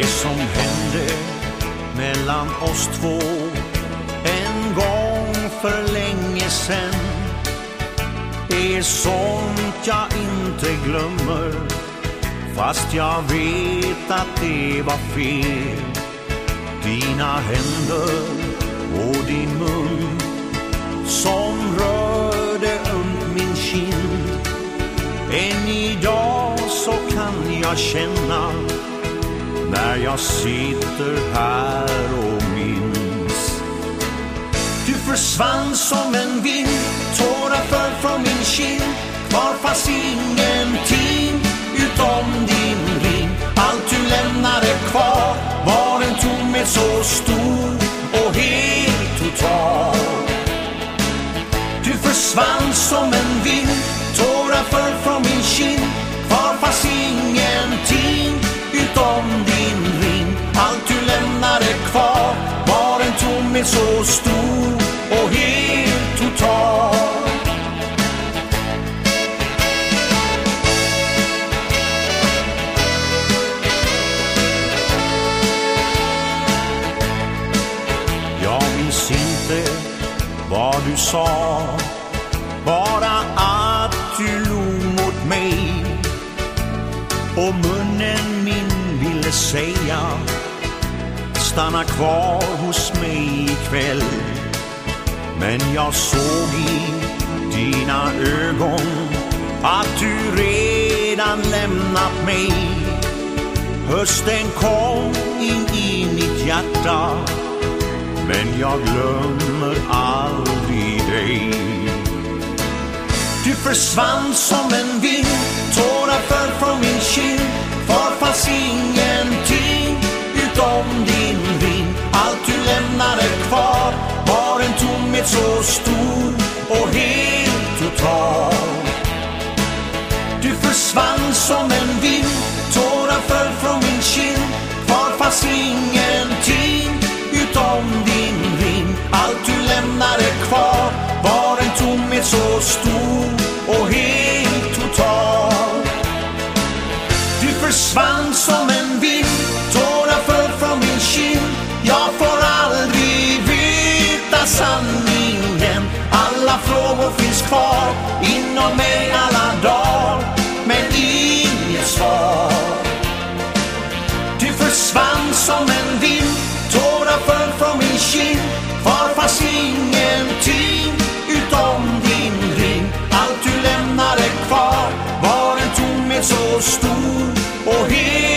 Det som hände mellan oss två en gång för länge sen är sånt jag inte glömmer fast jag vet att det var fel. Dina händer och din mun som rörde ömt min kind. Än idag så kan jag känna jag sitter här och minns. Du försvann som en vind, tårar föll från min kind. Kvar fanns ingenting utom din ring. Allt du lämnade kvar var en tomhet så stor och helt total. Du försvann som en är så stor och helt total. Jag minns inte vad du sa Bara att du log mot mig Och munnen min ville säga Stanna kvar hos mig ikväll Men jag såg i dina ögon Att du redan lämnat mig Hösten kom in i mitt hjärta men jag glömmer aldrig dig. Du försvann som en vind, din. Allt du lämnade kvar var en tomhet så stor och helt total. Du försvann som en vind, tårar föll från min kind. Kvar fanns ingenting utom din ring. Allt du lämnade kvar var en tomhet så stor och helt total. Du försvann som en vind, sanningen. Alla frågor finns kvar inom mig alla dagar, men inget svar. Du försvann som en vind, tårar föll från min kind. Kvar fanns ingenting utom din ring. Allt du lämnade kvar var en tomhet så stor och hel